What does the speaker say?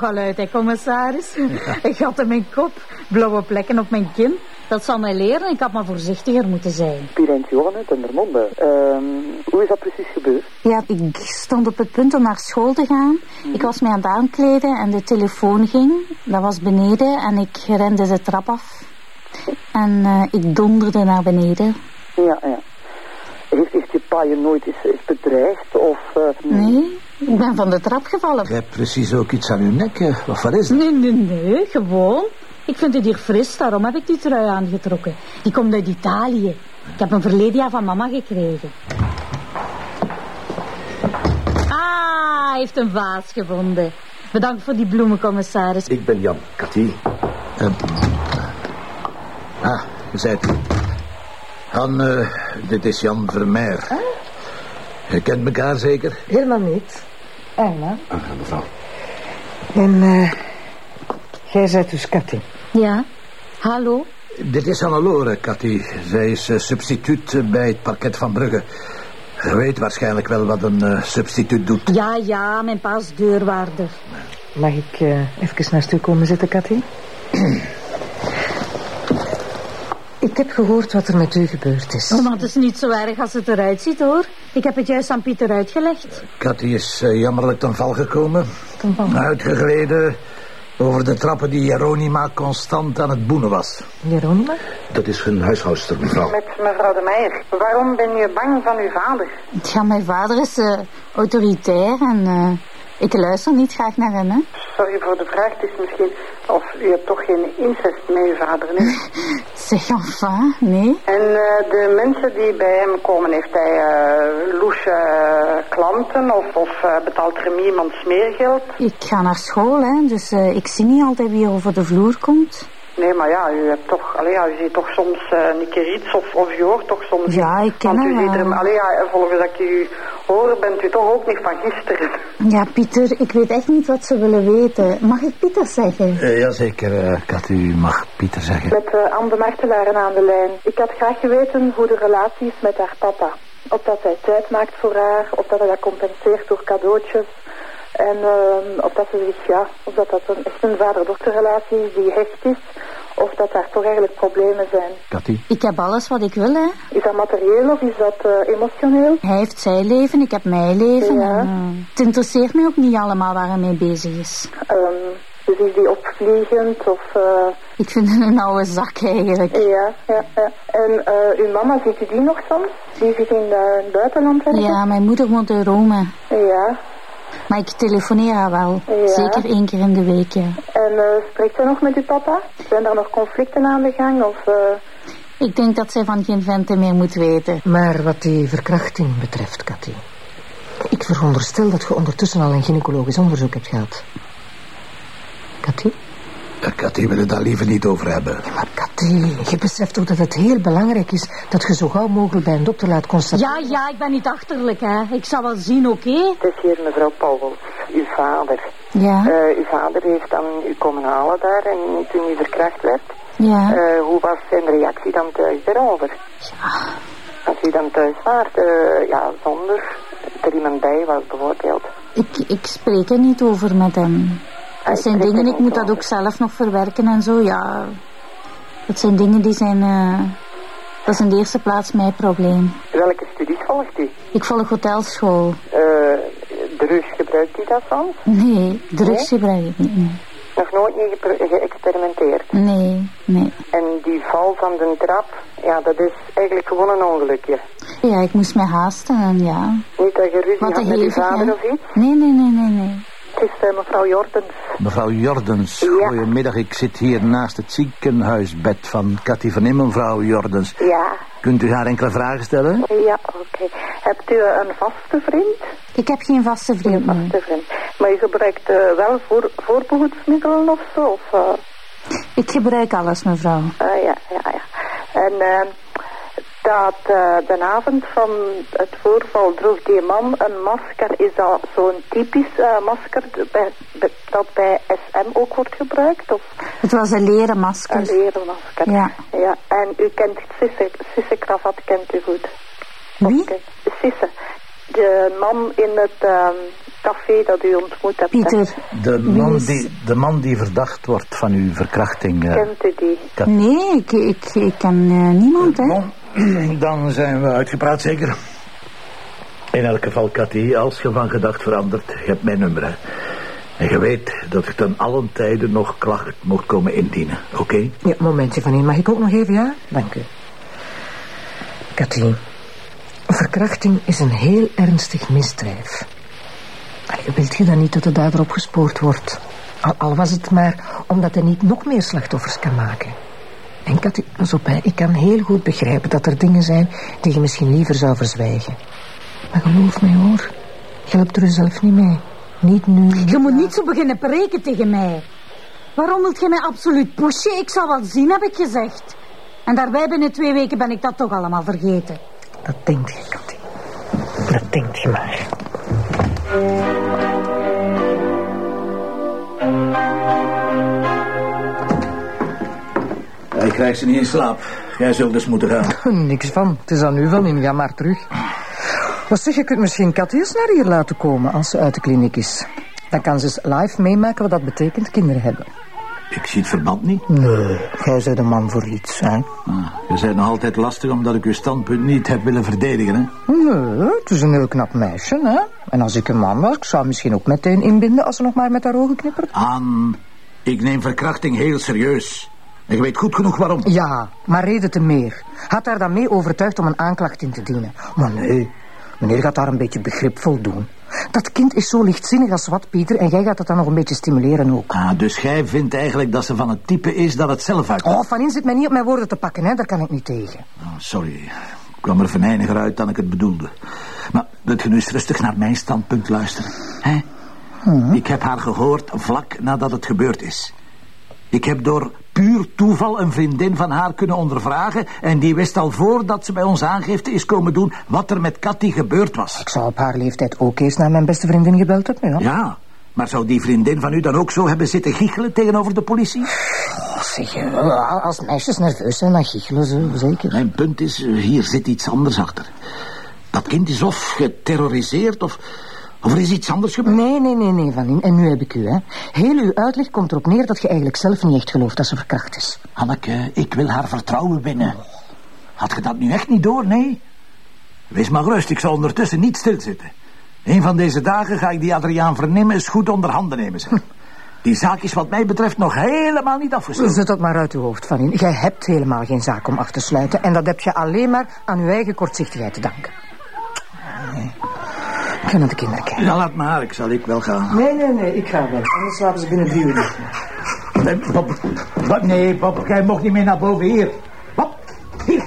nogal uit, hè, commissaris. Een gat in mijn kop, blauwe plekken op mijn kin. Dat zal mij leren, ik had maar voorzichtiger moeten zijn. Pirention uit Dendermonde. Ehm hoe is dat precies gebeurd? Ja, ik stond op het punt om naar school te gaan. Ik was mij aan het aankleden en de telefoon ging. Dat was beneden en ik rende de trap af. En eh, ik donderde naar beneden. Ja, ja. Heeft, heeft je pa je nooit eens, eens bedreigd? Of, eh, Nee, ik ben van de trap gevallen. Je hebt precies ook iets aan uw nek. eh. Of wat is het? Nee, nee, nee, gewoon. Ik vind het hier fris, daarom heb ik die trui aangetrokken. Die komt uit Italië. Ik heb hem verleden jaar van mama gekregen. Ah, hij heeft een vaas gevonden. Bedankt voor die bloemen, commissaris. Ik ben Jan, Cathy. Eh, ah, je zei het. Han, eh, dit is Jan Vermeer. Je kent elkaar zeker? Helemaal niet. Anna. Ah, mevrouw. En eh jij bent dus Cathy. Ja, hallo? Dit is Hannelore, Cathy. Zij is eh, substituut eh, bij het parket van Brugge. Je weet waarschijnlijk wel wat een substituut doet. Ja, ja, mijn pa is deurwaarder. Mag ik eh, even naast u komen zitten, Cathy? ik heb gehoord wat er met u gebeurd is. Oh, maar het is niet zo erg als het eruit ziet, hoor. Ik heb het juist aan Pieter uitgelegd. Cathy is eh, jammerlijk ten val gekomen. Ten val? Uitgegleden over de trappen die Jeronima constant aan het boenen was. Jeronima? Dat is hun huishoudster, mevrouw. Met mevrouw de Meijer. Waarom ben je bang van uw vader? Ja, mijn vader is eh, autoritair en eh, ik luister niet graag naar hem, hè. Sorry voor de vraag, het is misschien... Of u hebt toch geen incest uw vader, nee? Zeg, enfin, nee. En eh, de mensen die bij hem komen, heeft hij uh, loesje eh, klanten of, of betaalt er hem iemand smeergeld? Ik ga naar school, hè, dus ik zie niet altijd wie er over de vloer komt. Nee, maar ja, u hebt toch, allee, ja, u ziet toch soms eh, een keer iets of, of u hoort toch soms Ja, ik ken Want u hem ziet allee, ja, volgens dat ik u hoor, bent u toch ook niet van gisteren. Ja, Pieter, ik weet echt niet wat ze willen weten. Mag ik Pieter zeggen? Uh, jazeker, uh, u mag Pieter zeggen. Met uh, Anne de Martelaren aan de lijn. Ik had graag geweten hoe de relatie is met haar papa. Of dat hij tijd maakt voor haar, of dat hij dat compenseert door cadeautjes. En uh, of dat ze zich, ja, of dat dat een, echt een vader-dochterrelatie is die hecht is. Of dat daar toch eigenlijk problemen zijn. Cathy? Ik heb alles wat ik wil, hè. Is dat materieel of is dat uh, emotioneel? Hij heeft zijn leven, ik heb mijn leven. Ja. En, uh, het interesseert me ook niet allemaal waar hij mee bezig is. Um, dus is die opvliegend of... Uh... Ik vind het een oude zak eigenlijk. Ja, ja, ja. En uh, uw mama, ziet u die nog soms? Die zit in het buitenland werken? Ja, mijn moeder woont in Rome. Ja. Maar ik telefoneer haar wel. Ja. Zeker één keer in de week, ja. En uh, spreekt zij nog met uw papa? Zijn er nog conflicten aan de gang? Of, uh... Ik denk dat zij van geen venten meer moet weten. Maar wat die verkrachting betreft, Cathy. Ik veronderstel dat je ondertussen al een gynaecologisch onderzoek hebt gehad. Cathy? Ja, Cathy wil het daar liever niet over hebben. Ja, maar Je beseft toch dat het heel belangrijk is dat je zo gauw mogelijk bij een dokter laat constateren. Ja, ja, ik ben niet achterlijk, hè. Ik zal wel zien, oké? Okay? Het is hier mevrouw Pauwels, uw vader. Ja. Uh, uw vader heeft dan u komen halen daar en toen u verkracht werd. Ja. Uh, hoe was zijn reactie dan thuis daarover? Ja. Als u dan thuis waart, uh, ja, zonder er iemand bij was bijvoorbeeld. Ik, ik spreek er niet over met hem. Dat zijn dingen, ik moet dat ook zelf nog verwerken en zo, ja. Dat zijn dingen die zijn... Uh, dat is in de eerste plaats mijn probleem. Welke studies volgt u? Ik volg hotelschool. Uh, drugs gebruikt u dat soms? Nee, drugs nee? gebruik ik niet, nee. Nog nooit ge geëxperimenteerd? Nee, nee. En die val van de trap, ja, dat is eigenlijk gewoon een ongelukje. Ja, ik moest me haasten en ja. Niet dat je ruzie had met je vader of iets? Nee, nee, nee, nee, nee. Uh, mevrouw Jordens. Mevrouw Jordens, ja. goedemiddag. Ik zit hier naast het ziekenhuisbed van Cathy van Immel, mevrouw Jordens. Ja. Kunt u haar enkele vragen stellen? Ja, oké. Okay. Hebt u een vaste vriend? Ik heb geen vaste vriend. Geen vaste vriend. Maar je gebruikt uh, wel voor, voorbehoedsmiddelen of zo? Of, uh... Ik gebruik alles, mevrouw. Uh, ja, ja, ja. En dat uh, de avond van het voorval droeg die man een masker. Is dat zo'n typisch uh, masker bij, bij, dat bij SM ook wordt gebruikt? Of? Het was een leren masker. Een leren masker. Ja. ja. En u kent Sisse, Sisse Kravat, kent u goed? Wie? Sisse. De man in het, um, café dat u ontmoet hebt. Pieter, De man, is- die, de man die verdacht wordt van uw verkrachting. eh, Kent u die? nee, ik, ik, ik ken eh, niemand, hè. Dan zijn we uitgepraat zeker. In elk geval, Cathy, als je van gedacht verandert, je hebt mijn nummer. Hè. En je weet dat ik ten allen tijden nog klacht mocht komen indienen, oké? Ja, momentje van Mag ik ook nog even, ja? Dank u. Kathleen, verkrachting is een heel ernstig misdrijf. Allee, wilt je dan niet dat de dader opgespoord wordt? Al, al was het maar omdat hij niet nog meer slachtoffers kan maken. En Katty, pas op, hè. ik kan heel goed begrijpen dat er dingen zijn die je misschien liever zou verzwijgen. Maar geloof mij hoor, je helpt er zelf niet mee. Niet nu. Je moet niet zo beginnen preken tegen mij. Waarom wilt je mij absoluut pushen? Ik zal wel zien, heb ik gezegd. En daarbij binnen twee weken ben ik dat toch allemaal vergeten. Dat denkt je, Katty. Dat denkt je maar. Ik krijg ze niet in slaap. Jij zult dus moeten gaan. Niks van. Het is aan u van in. Ga maar terug. Wat zeg, je kunt misschien eens naar hier laten komen als ze uit de kliniek is. Dan kan ze eens live meemaken wat dat betekent kinderen hebben. Ik zie het verband niet. Nee, jij bent een man voor iets, hè? Ah, je bent nog altijd lastig omdat ik uw standpunt niet heb willen verdedigen, hè? Nee, het is een heel knap meisje, hè? En als ik een man was, ik zou misschien ook meteen inbinden als ze nog maar met haar ogen knippert. Aan, ik neem verkrachting heel serieus. En je weet goed genoeg waarom. Ja, maar reden te meer. Had haar dan mee overtuigd om een aanklacht in te dienen. Maar nee, meneer gaat daar een beetje begripvol doen. Dat kind is zo lichtzinnig als wat, Pieter, en jij gaat dat dan nog een beetje stimuleren ook. Ah, dus jij vindt eigenlijk dat ze van het type is dat het zelf uit... Oh, Van In zit mij niet op mijn woorden te pakken, hè? daar kan ik niet tegen. Oh, sorry, ik kwam er venijniger uit dan ik het bedoelde. Maar wilt je nu eens rustig naar mijn standpunt luisteren? Hè? Ik heb haar gehoord vlak nadat het gebeurd is. Ik heb door puur toeval een vriendin van haar kunnen ondervragen... en die wist al voordat ze bij ons aangifte is komen doen... wat er met Cathy gebeurd was. Ik zou op haar leeftijd ook eens naar mijn beste vriendin gebeld hebben, ja. Ja, maar zou die vriendin van u dan ook zo hebben zitten giechelen tegenover de politie? Oh, zeg, eh, als meisjes nerveus zijn, dan giechelen ze, zeker. Mijn punt is, eh, hier zit iets anders achter. Dat kind is of geterroriseerd of, of er is iets anders gebeurd. Nee, nee, nee, nee, Van In. En nu heb ik u, hè. Heel uw uitleg komt erop neer dat je eigenlijk zelf niet echt gelooft dat ze verkracht is. Hanneke, ik wil haar vertrouwen winnen. Had je dat nu echt niet door, nee? Wees maar gerust, ik zal ondertussen niet stilzitten. Een van deze dagen ga ik die Adriaan vernemen eens goed onder handen nemen, zeg. Die zaak is wat mij betreft nog helemaal niet afgesloten. Zet dat maar uit uw hoofd, Van In. Jij hebt helemaal geen zaak om af te sluiten. En dat heb je alleen maar aan uw eigen kortzichtigheid te danken. Ga naar de kinderen kijken. Ja, laat maar, ik zal ik wel gaan. Nee, nee, nee, ik ga wel. Anders slapen ze binnen drie uur niet. Nee, Bob? Nee, Bob, jij mocht niet meer naar boven, hier. Bob, hier.